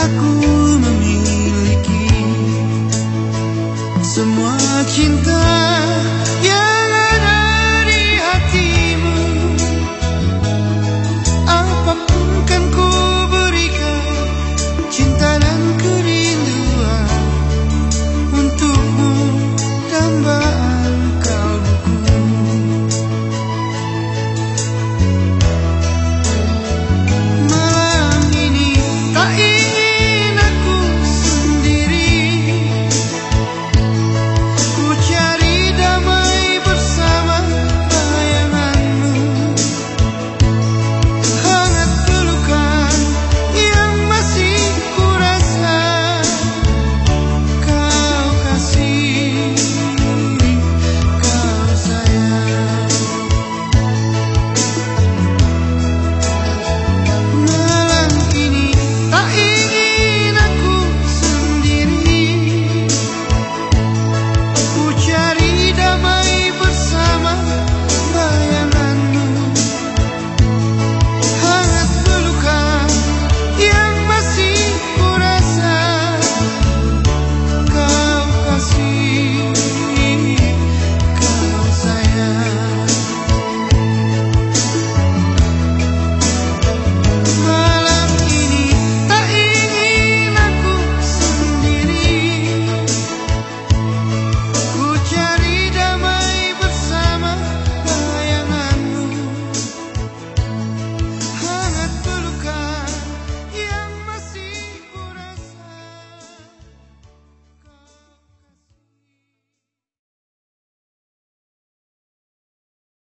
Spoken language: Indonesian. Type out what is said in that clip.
Aku memiliki semua cinta.